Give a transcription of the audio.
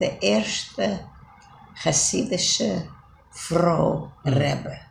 der erste chassidische Frau Rebbe.